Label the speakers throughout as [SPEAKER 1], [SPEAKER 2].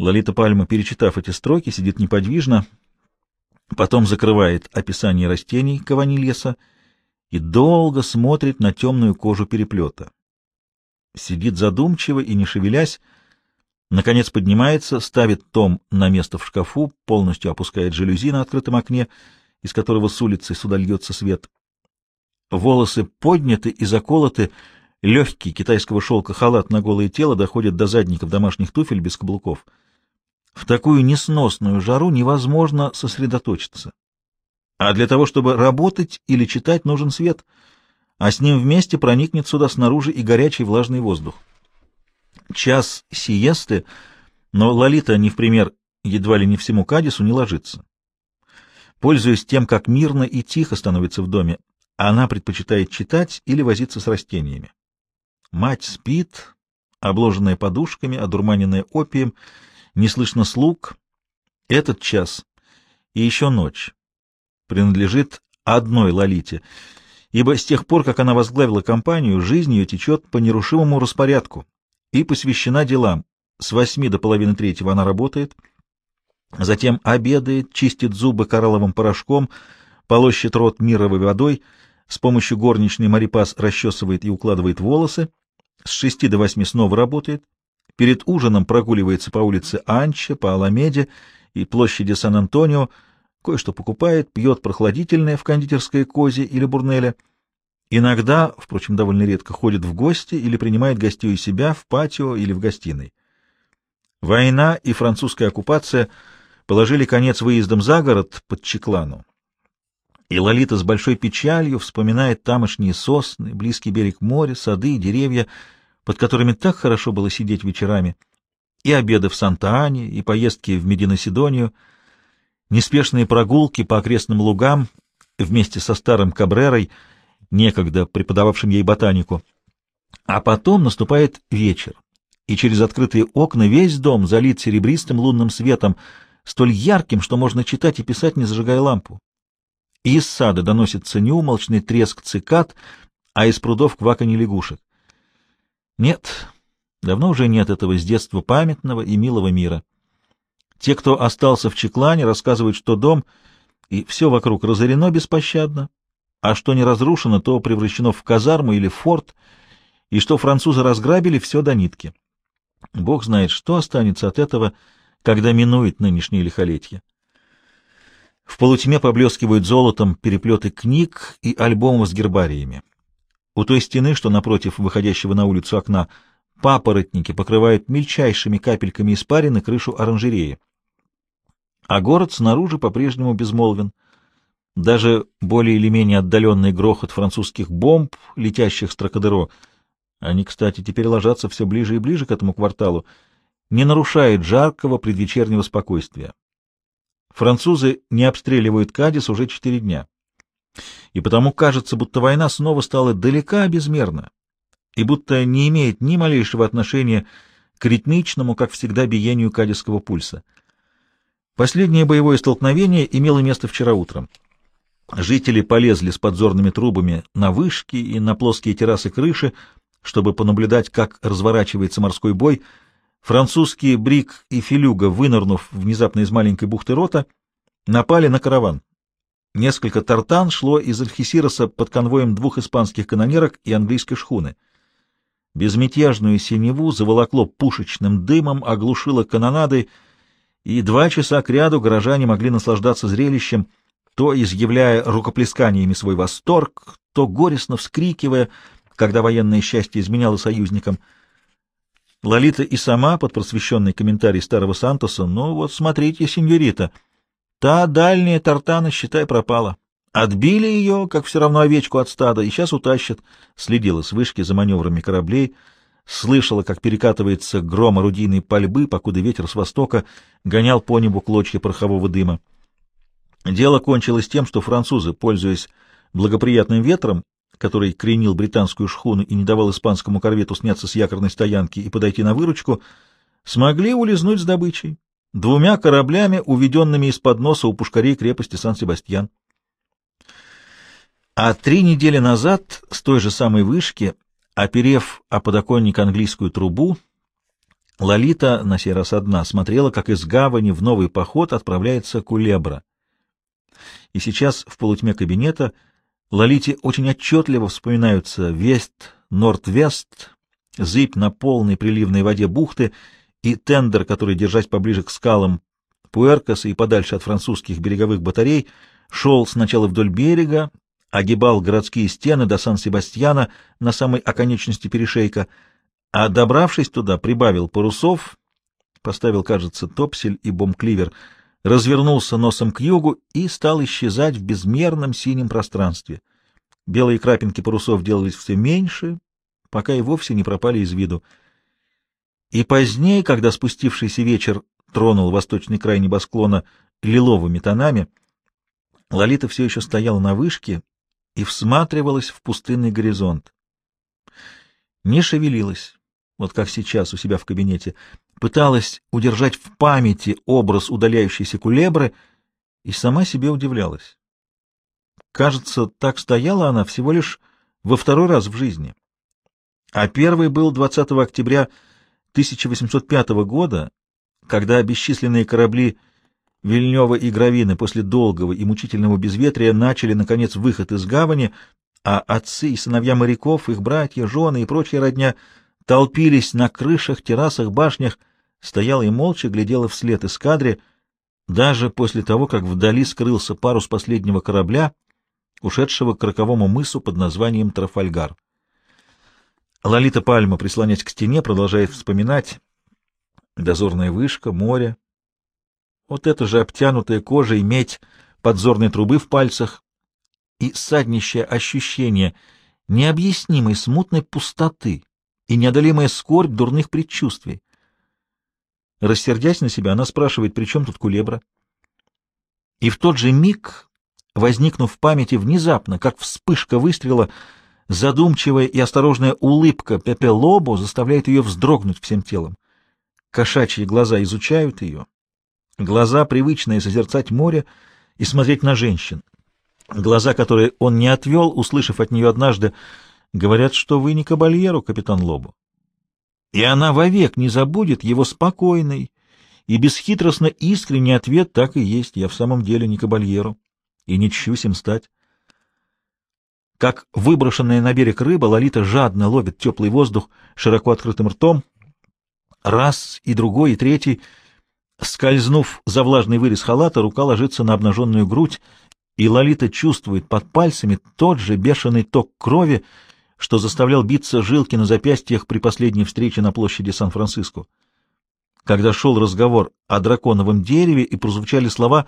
[SPEAKER 1] Лолита Пальма, перечитав эти строки, сидит неподвижно, потом закрывает описание растений каванильеса и долго смотрит на темную кожу переплета. Сидит задумчиво и не шевелясь, наконец поднимается, ставит том на место в шкафу, полностью опускает жалюзи на открытом окне, из которого с улицы сюда льется свет. Волосы подняты и заколоты, легкий китайского шелка халат на голое тело доходит до задников домашних туфель без каблуков. В такую несносную жару невозможно сосредоточиться. А для того, чтобы работать или читать, нужен свет, а с ним вместе проникнет сюда снаружи и горячий влажный воздух. Час сиесты, но Лолита, не в пример едва ли не всему Кадису, не ложится. Пользуясь тем, как мирно и тихо становится в доме, она предпочитает читать или возиться с растениями. Мать спит, обложенная подушками, одурманенная опием, не слышно слуг. Этот час и еще ночь принадлежит одной Лолите, ибо с тех пор, как она возглавила компанию, жизнь ее течет по нерушимому распорядку и посвящена делам. С восьми до половины третьего она работает, затем обедает, чистит зубы коралловым порошком, полощет рот мировой водой, с помощью горничной Марипас расчесывает и укладывает волосы, с шести до восьми снова работает, перед ужином прогуливается по улице Анча, по Аламеде и площади Сан-Антонио, кое-что покупает, пьет прохладительное в кондитерской козе или бурнеле. Иногда, впрочем, довольно редко, ходит в гости или принимает гостей у себя в патио или в гостиной. Война и французская оккупация положили конец выездам за город под Чеклану. И Лолита с большой печалью вспоминает тамошние сосны, близкий берег моря, сады и деревья, под которыми так хорошо было сидеть вечерами, и обеды в Санта-Ане, и поездки в Медино-Сидонию — неспешные прогулки по окрестным лугам вместе со старым Кабрерой, некогда преподававшим ей ботанику. А потом наступает вечер, и через открытые окна весь дом залит серебристым лунным светом, столь ярким, что можно читать и писать, не зажигая лампу. Из сада доносится неумолчный треск цикад, а из прудов кваканье лягушек. Нет, давно уже нет этого с детства памятного и милого мира. Те, кто остался в Чеклане, рассказывают, что дом и все вокруг разорено беспощадно, а что не разрушено, то превращено в казарму или форт, и что французы разграбили все до нитки. Бог знает, что останется от этого, когда минует нынешнее лихолетие. В полутьме поблескивают золотом переплеты книг и альбомов с гербариями. У той стены, что напротив выходящего на улицу окна, папоротники покрывают мельчайшими капельками испарины крышу оранжереи а город снаружи по-прежнему безмолвен. Даже более или менее отдаленный грохот французских бомб, летящих с Тракадеро, они, кстати, теперь ложатся все ближе и ближе к этому кварталу, не нарушает жаркого предвечернего спокойствия. Французы не обстреливают Кадис уже четыре дня. И потому кажется, будто война снова стала далека безмерно, и будто не имеет ни малейшего отношения к ритмичному, как всегда, биению кадисского пульса — Последнее боевое столкновение имело место вчера утром. Жители полезли с подзорными трубами на вышки и на плоские террасы крыши, чтобы понаблюдать, как разворачивается морской бой. Французские Брик и Филюга, вынырнув внезапно из маленькой бухты рота, напали на караван. Несколько тартан шло из Альхисироса под конвоем двух испанских канонерок и английской шхуны. Безмятежную синеву заволокло пушечным дымом, оглушило канонадой — и два часа кряду горожане могли наслаждаться зрелищем, то изъявляя рукоплесканиями свой восторг, то горестно вскрикивая, когда военное счастье изменяло союзникам. Лолита и сама, под просвещенный комментарий старого Сантоса, «Ну вот смотрите, сеньорита, та дальняя тартана, считай, пропала. Отбили ее, как все равно овечку от стада, и сейчас утащат». Следила с вышки за маневрами кораблей — слышала, как перекатывается гром орудийной пальбы, покуда ветер с востока гонял по небу клочья порохового дыма. Дело кончилось тем, что французы, пользуясь благоприятным ветром, который кренил британскую шхуну и не давал испанскому корвету сняться с якорной стоянки и подойти на выручку, смогли улизнуть с добычей, двумя кораблями, уведенными из-под носа у пушкарей крепости Сан-Себастьян. А три недели назад с той же самой вышки Оперев о подоконник английскую трубу, Лолита, на сей раз одна, смотрела, как из гавани в новый поход отправляется кулебра. И сейчас, в полутьме кабинета, Лолите очень отчетливо вспоминаются Вест, Норд-Вест, зыбь на полной приливной воде бухты и тендер, который, держась поближе к скалам Пуэркаса и подальше от французских береговых батарей, шел сначала вдоль берега, огибал городские стены до Сан-Себастьяна на самой оконечности перешейка, а, добравшись туда, прибавил парусов, поставил, кажется, топсель и бомкливер, развернулся носом к югу и стал исчезать в безмерном синем пространстве. Белые крапинки парусов делались все меньше, пока и вовсе не пропали из виду. И позднее, когда спустившийся вечер тронул восточный край небосклона лиловыми тонами, Лолита все еще стояла на вышке и всматривалась в пустынный горизонт. Не шевелилась, вот как сейчас у себя в кабинете, пыталась удержать в памяти образ удаляющейся кулебры и сама себе удивлялась. Кажется, так стояла она всего лишь во второй раз в жизни. А первый был 20 октября 1805 года, когда бесчисленные корабли Вильнева и Гравины после долгого и мучительного безветрия начали, наконец, выход из гавани, а отцы и сыновья моряков, их братья, жены и прочая родня толпились на крышах, террасах, башнях, стояла и молча глядела вслед эскадре, даже после того, как вдали скрылся парус последнего корабля, ушедшего к роковому мысу под названием Трафальгар. Лолита Пальма, прислонясь к стене, продолжает вспоминать дозорная вышка, море, вот это же обтянутая кожей медь подзорной трубы в пальцах и саднищее ощущение необъяснимой смутной пустоты и неодолимая скорбь дурных предчувствий. Рассердясь на себя, она спрашивает, при чем тут кулебра? И в тот же миг, возникнув в памяти внезапно, как вспышка выстрела, задумчивая и осторожная улыбка Пепе Лобо заставляет ее вздрогнуть всем телом. Кошачьи глаза изучают ее, глаза, привычные созерцать море и смотреть на женщин, глаза, которые он не отвел, услышав от нее однажды, говорят, что вы не кабальеру, капитан Лобо. И она вовек не забудет его спокойный и бесхитростно искренний ответ так и есть, я в самом деле не кабальеру и не чщусь им стать. Как выброшенная на берег рыба, Лолита жадно ловит теплый воздух широко открытым ртом. Раз и другой, и третий — Скользнув за влажный вырез халата, рука ложится на обнаженную грудь, и Лолита чувствует под пальцами тот же бешеный ток крови, что заставлял биться жилки на запястьях при последней встрече на площади Сан-Франциско. Когда шел разговор о драконовом дереве и прозвучали слова,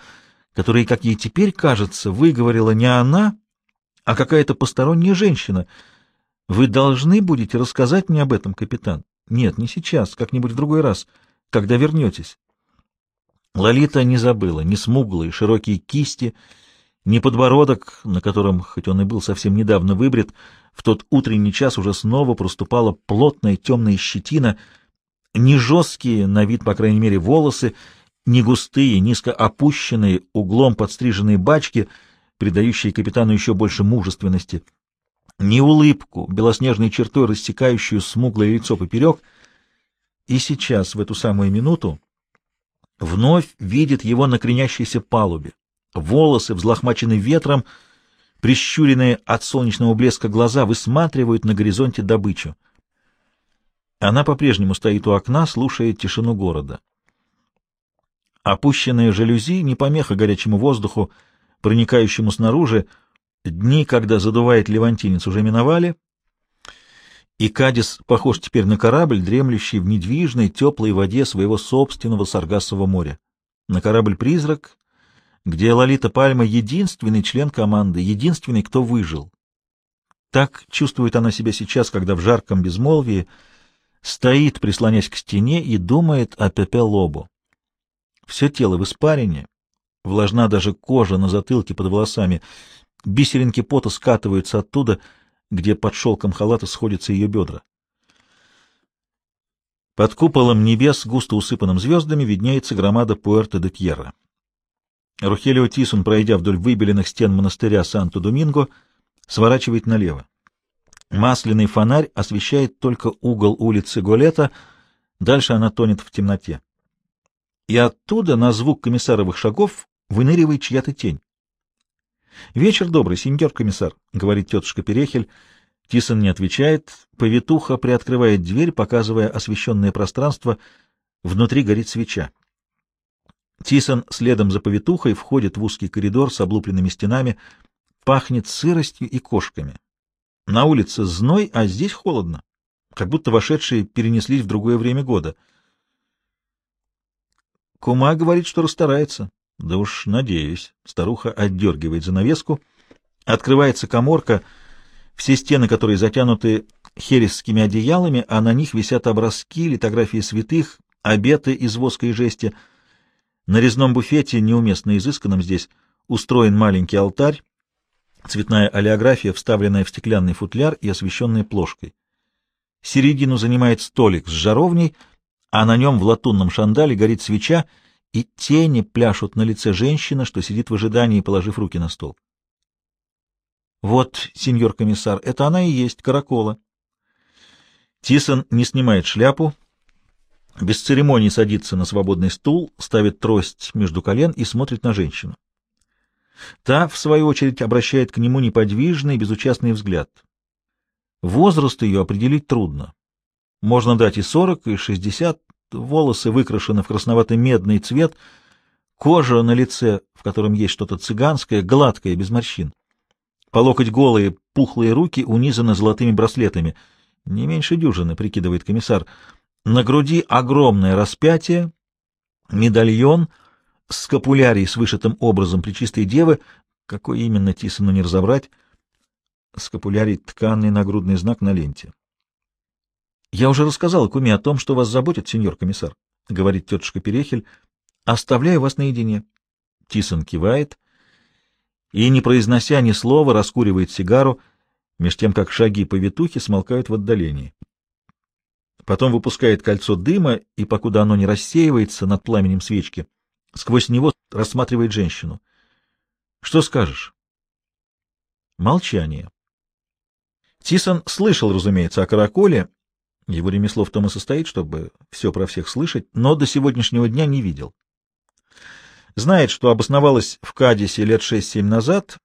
[SPEAKER 1] которые, как ей теперь кажется, выговорила не она, а какая-то посторонняя женщина. «Вы должны будете рассказать мне об этом, капитан?» «Нет, не сейчас, как-нибудь в другой раз, когда вернетесь». Лолита не забыла ни смуглые широкие кисти, ни подбородок, на котором, хоть он и был совсем недавно выбрит, в тот утренний час уже снова проступала плотная темная щетина, ни жесткие, на вид, по крайней мере, волосы, ни густые, низко опущенные, углом подстриженные бачки, придающие капитану еще больше мужественности, ни улыбку, белоснежной чертой рассекающую смуглое лицо поперек. И сейчас, в эту самую минуту, вновь видит его на кренящейся палубе. Волосы, взлохмачены ветром, прищуренные от солнечного блеска глаза, высматривают на горизонте добычу. Она по-прежнему стоит у окна, слушая тишину города. Опущенные жалюзи не помеха горячему воздуху, проникающему снаружи. Дни, когда задувает левантинец, уже миновали, и Кадис похож теперь на корабль, дремлющий в недвижной теплой воде своего собственного Саргассового моря. На корабль-призрак, где Лолита Пальма единственный член команды, единственный, кто выжил. Так чувствует она себя сейчас, когда в жарком безмолвии стоит, прислонясь к стене, и думает о Пепе Лобо. Все тело в испарине, влажна даже кожа на затылке под волосами, бисеринки пота скатываются оттуда — где под шелком халата сходятся ее бедра. Под куполом небес, густо усыпанным звездами, виднеется громада Пуэрто-де-Тьерра. Рухелио Тисун, пройдя вдоль выбеленных стен монастыря Санто-Доминго, сворачивает налево. Масляный фонарь освещает только угол улицы Голета, Дальше она тонет в темноте. И оттуда на звук комиссаровых шагов выныривает чья-то тень. — Вечер добрый, сеньор комиссар, — говорит тетушка Перехель. Тисон не отвечает. Повитуха приоткрывает дверь, показывая освещенное пространство. Внутри горит свеча. Тисон следом за повитухой входит в узкий коридор с облупленными стенами. Пахнет сыростью и кошками. На улице зной, а здесь холодно, как будто вошедшие перенеслись в другое время года. Кума говорит, что расстарается. Да уж, надеюсь. Старуха отдергивает занавеску. Открывается коморка, все стены которой затянуты хересскими одеялами, а на них висят образки, литографии святых, обеты из воска и жести. На резном буфете, неуместно изысканном здесь, устроен маленький алтарь, цветная олеография, вставленная в стеклянный футляр и освещенная плошкой. Середину занимает столик с жаровней, а на нем в латунном шандале горит свеча, и тени пляшут на лице женщины, что сидит в ожидании, положив руки на стол. Вот, сеньор комиссар, это она и есть, каракола. Тисон не снимает шляпу, без церемоний садится на свободный стул, ставит трость между колен и смотрит на женщину. Та, в свою очередь, обращает к нему неподвижный, безучастный взгляд. Возраст ее определить трудно. Можно дать и сорок, и шестьдесят, волосы выкрашены в красновато-медный цвет, кожа на лице, в котором есть что-то цыганское, гладкое, без морщин. По локоть голые, пухлые руки унизаны золотыми браслетами. Не меньше дюжины, прикидывает комиссар. На груди огромное распятие, медальон — скапулярий с вышитым образом Пречистой Девы, какой именно Тисону не разобрать, скапулярий — тканный нагрудный знак на ленте. — Я уже рассказала Куме о том, что вас заботит, сеньор комиссар, — говорит тетушка Перехель. — Оставляю вас наедине. Тисон кивает и, не произнося ни слова, раскуривает сигару, меж тем, как шаги повитухи смолкают в отдалении. Потом выпускает кольцо дыма, и, покуда оно не рассеивается над пламенем свечки, — Сквозь него рассматривает женщину. Что скажешь? Молчание. Тисон слышал, разумеется, о караколе. Его ремесло в том и состоит, чтобы все про всех слышать, но до сегодняшнего дня не видел. Знает, что обосновалась в Кадисе лет шесть-семь назад,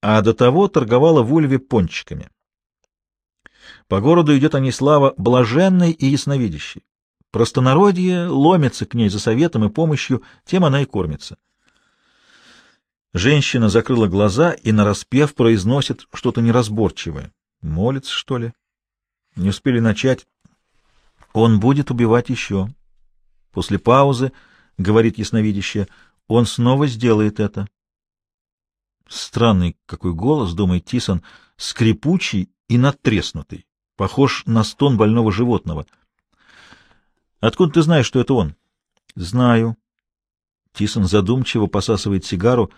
[SPEAKER 1] а до того торговала в Ульве пончиками. По городу идет о ней слава блаженной и ясновидящей. Простонародье ломится к ней за советом и помощью, тем она и кормится. Женщина закрыла глаза и нараспев произносит что-то неразборчивое. Молится, что ли? Не успели начать. Он будет убивать еще. После паузы, говорит ясновидящая, он снова сделает это. Странный какой голос, думает Тисон, скрипучий и надтреснутый, похож на стон больного животного — Откуда ты знаешь, что это он? Знаю. Тисон задумчиво посасывает сигару.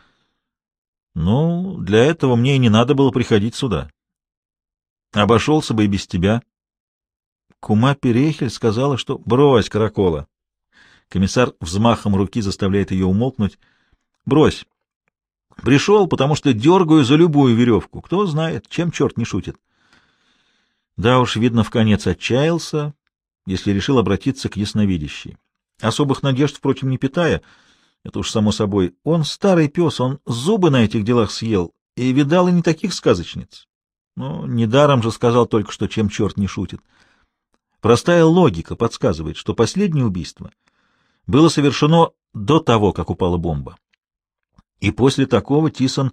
[SPEAKER 1] Ну, для этого мне и не надо было приходить сюда. Обошелся бы и без тебя. Кума Перехель сказала, что брось, каракола. Комиссар взмахом руки заставляет ее умолкнуть. Брось. Пришел, потому что дергаю за любую веревку. Кто знает, чем черт не шутит. Да уж, видно, в конец отчаялся, если решил обратиться к ясновидящей. Особых надежд, впрочем, не питая, это уж само собой, он старый пес, он зубы на этих делах съел и видал и не таких сказочниц. Но недаром же сказал только что, чем черт не шутит. Простая логика подсказывает, что последнее убийство было совершено до того, как упала бомба. И после такого Тисон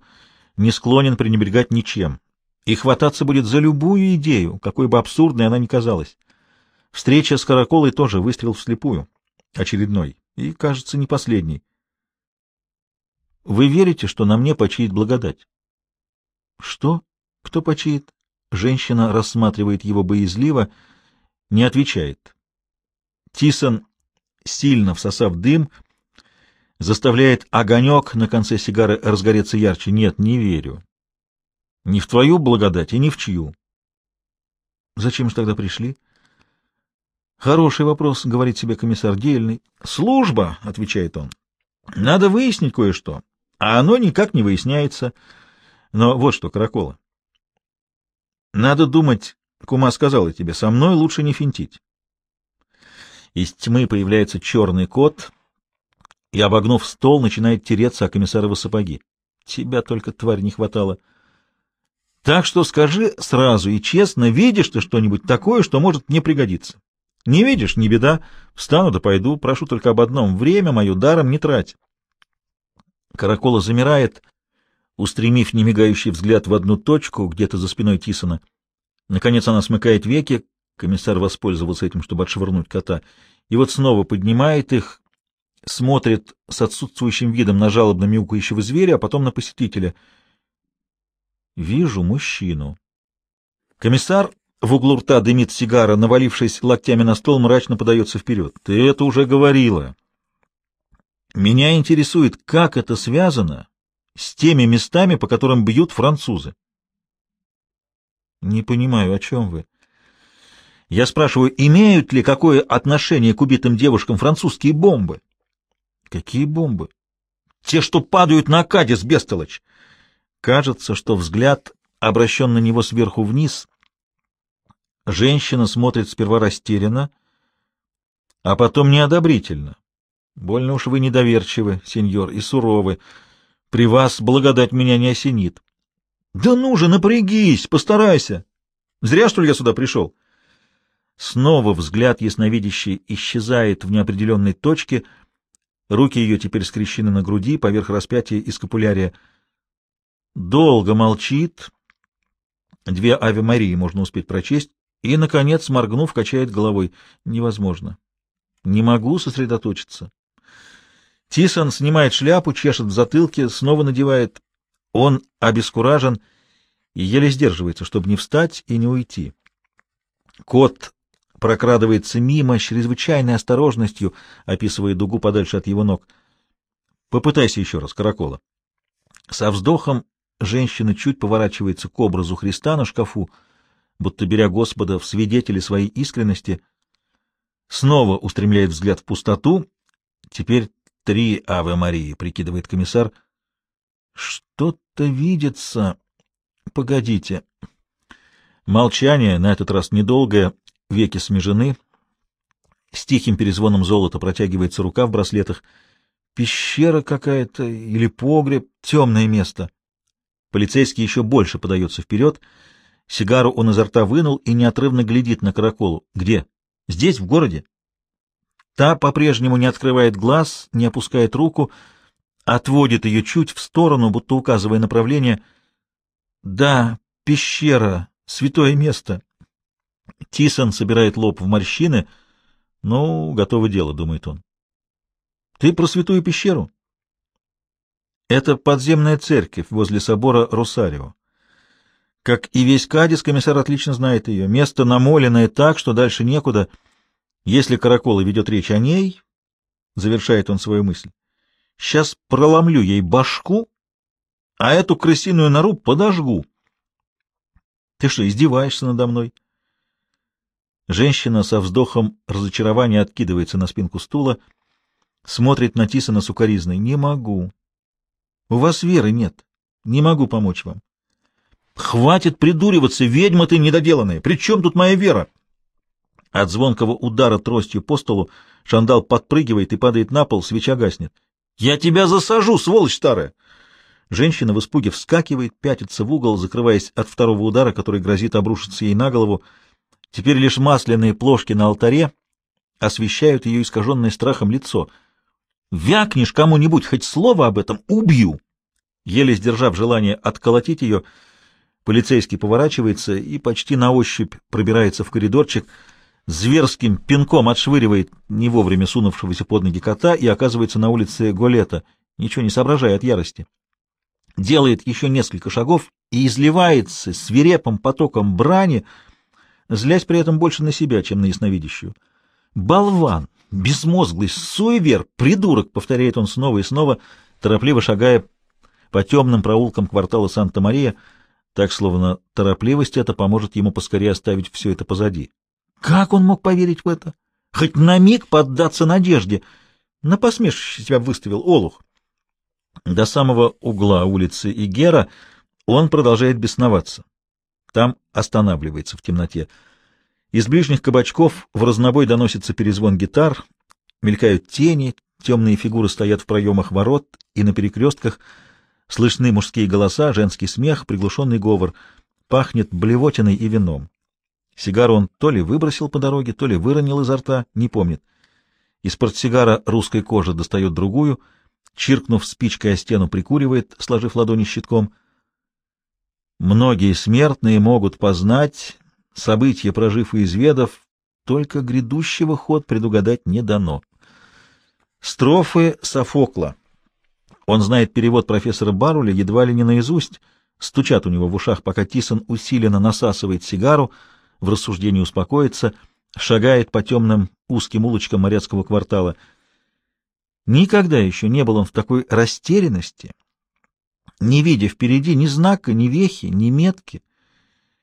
[SPEAKER 1] не склонен пренебрегать ничем и хвататься будет за любую идею, какой бы абсурдной она ни казалась. Встреча с Караколой тоже выстрел вслепую. Очередной. И, кажется, не последний. Вы верите, что на мне почиет благодать? Что? Кто почиет? Женщина рассматривает его боязливо, не отвечает. Тисон, сильно всосав дым, заставляет огонек на конце сигары разгореться ярче. Нет, не верю. Ни в твою благодать и ни в чью. Зачем же тогда пришли? — Хороший вопрос, говорит себе комиссар дельный. Служба, отвечает он. Надо выяснить кое-что, а оно никак не выясняется. Но вот что, Каракола. Надо думать, кума сказала тебе, со мной лучше не финтить. Из тьмы появляется черный кот и, обогнув стол, начинает тереться о комиссаровы сапоги. Тебя только, тварь, не хватало. Так что скажи сразу и честно, видишь ты что-нибудь такое, что может мне пригодиться? Не видишь, не беда. Встану да пойду. Прошу только об одном. Время мое даром не трать. Каракола замирает, устремив немигающий взгляд в одну точку, где-то за спиной Тисона. Наконец она смыкает веки, комиссар воспользовался этим, чтобы отшвырнуть кота, и вот снова поднимает их, смотрит с отсутствующим видом на жалобно мяукающего зверя, а потом на посетителя. Вижу мужчину. Комиссар в углу рта дымит сигара, навалившись локтями на стол, мрачно подается вперед. Ты это уже говорила. Меня интересует, как это связано с теми местами, по которым бьют французы. Не понимаю, о чем вы. Я спрашиваю, имеют ли какое отношение к убитым девушкам французские бомбы? Какие бомбы? Те, что падают на Кадис, бестолочь. Кажется, что взгляд обращен на него сверху вниз. Женщина смотрит сперва растерянно, а потом неодобрительно. Больно уж вы недоверчивы, сеньор, и суровы. При вас благодать меня не осенит. Да ну же, напрягись, постарайся. Зря, что ли, я сюда пришел? Снова взгляд ясновидящий исчезает в неопределенной точке. Руки ее теперь скрещены на груди, поверх распятия и скапулярия. Долго молчит. Две Аве Марии можно успеть прочесть. И, наконец, моргнув, качает головой. Невозможно. Не могу сосредоточиться. Тисон снимает шляпу, чешет в затылке, снова надевает. Он обескуражен и еле сдерживается, чтобы не встать и не уйти. Кот прокрадывается мимо с чрезвычайной осторожностью, описывая дугу подальше от его ног. Попытайся еще раз, Каракола. Со вздохом женщина чуть поворачивается к образу Христа на шкафу, будто беря Господа в свидетели своей искренности, снова устремляет взгляд в пустоту, теперь Три Аве Марии, прикидывает комиссар. Что-то видится. Погодите. Молчание, на этот раз недолгое, веки смежены. С тихим перезвоном золота протягивается рука в браслетах. Пещера какая-то или погреб, темное место. Полицейский еще больше подается вперед. Сигару он изо рта вынул и неотрывно глядит на караколу. Где? Здесь, в городе? Та по-прежнему не открывает глаз, не опускает руку, отводит ее чуть в сторону, будто указывая направление. Да, пещера, святое место. Тисон собирает лоб в морщины. Ну, готово дело, думает он. Ты про святую пещеру? Это подземная церковь возле собора Росарио. Как и весь Кадис, комиссар отлично знает ее. Место намоленное так, что дальше некуда — если Каракола ведет речь о ней, завершает он свою мысль, сейчас проломлю ей башку, а эту крысиную нору подожгу. Ты что, издеваешься надо мной? Женщина со вздохом разочарования откидывается на спинку стула, смотрит на Тисона сукоризной. Не могу. У вас веры нет. Не могу помочь вам. Хватит придуриваться, ведьма ты недоделанная. При чем тут моя вера? От звонкого удара тростью по столу Шандал подпрыгивает и падает на пол, свеча гаснет. «Я тебя засажу, сволочь старая!» Женщина в испуге вскакивает, пятится в угол, закрываясь от второго удара, который грозит обрушиться ей на голову. Теперь лишь масляные плошки на алтаре освещают ее искаженное страхом лицо. «Вякнешь кому-нибудь хоть слово об этом — убью!» Еле сдержав желание отколотить ее, полицейский поворачивается и почти на ощупь пробирается в коридорчик — зверским пинком отшвыривает не вовремя сунувшегося под ноги кота и оказывается на улице Голета, ничего не соображая от ярости. Делает еще несколько шагов и изливается свирепым потоком брани, злясь при этом больше на себя, чем на ясновидящую. «Болван! Безмозглый! Суевер! Придурок!» — повторяет он снова и снова, торопливо шагая по темным проулкам квартала Санта-Мария, так, словно торопливость это поможет ему поскорее оставить все это позади. Как он мог поверить в это? Хоть на миг поддаться надежде. На посмешище себя выставил Олух. До самого угла улицы Игера он продолжает бесноваться. Там останавливается в темноте. Из ближних кабачков в разнобой доносится перезвон гитар, мелькают тени, темные фигуры стоят в проемах ворот и на перекрестках, слышны мужские голоса, женский смех, приглушенный говор, пахнет блевотиной и вином. Сигару он то ли выбросил по дороге, то ли выронил изо рта, не помнит. Из портсигара русской кожи достает другую, чиркнув спичкой о стену, прикуривает, сложив ладони щитком. Многие смертные могут познать события, прожив и изведав, только грядущего ход предугадать не дано. Строфы Софокла. Он знает перевод профессора Баруля едва ли не наизусть, стучат у него в ушах, пока Тисон усиленно насасывает сигару, в рассуждении успокоится, шагает по темным узким улочкам моряцкого квартала. Никогда еще не был он в такой растерянности, не видя впереди ни знака, ни вехи, ни метки.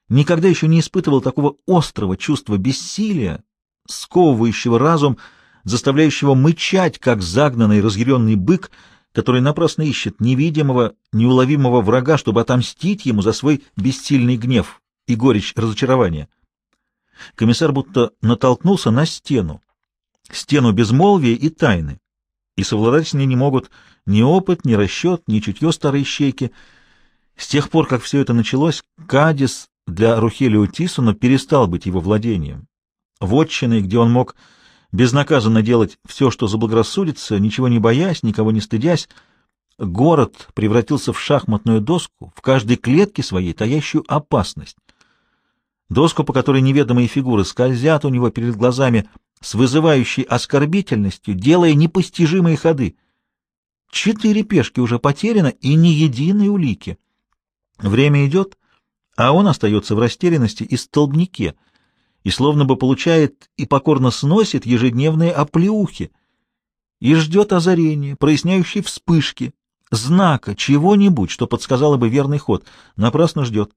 [SPEAKER 1] Никогда еще не испытывал такого острого чувства бессилия, сковывающего разум, заставляющего мычать, как загнанный разъяренный бык, который напрасно ищет невидимого, неуловимого врага, чтобы отомстить ему за свой бессильный гнев и горечь разочарования. Комиссар будто натолкнулся на стену, стену безмолвия и тайны, и совладать с ней не могут ни опыт, ни расчет, ни чутье старой щейки. С тех пор, как все это началось, Кадис для Рухелио Тисона перестал быть его владением. Вотчиной, где он мог безнаказанно делать все, что заблагорассудится, ничего не боясь, никого не стыдясь, город превратился в шахматную доску, в каждой клетке своей таящую опасность. Доску, по которой неведомые фигуры скользят у него перед глазами с вызывающей оскорбительностью, делая непостижимые ходы. Четыре пешки уже потеряно и ни единой улики. Время идет, а он остается в растерянности и столбнике, и словно бы получает и покорно сносит ежедневные оплеухи, и ждет озарения, проясняющей вспышки, знака, чего-нибудь, что подсказало бы верный ход, напрасно ждет.